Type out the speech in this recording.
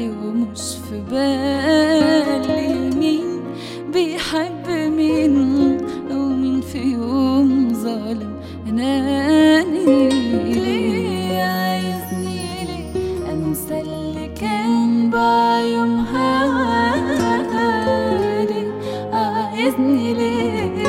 بالي ومش في بالي مين بيحب مين ومين في يوم ظالم أناني. ليه عايزني ليه؟ أنسى اللي كان بعيونها عايزني ليه؟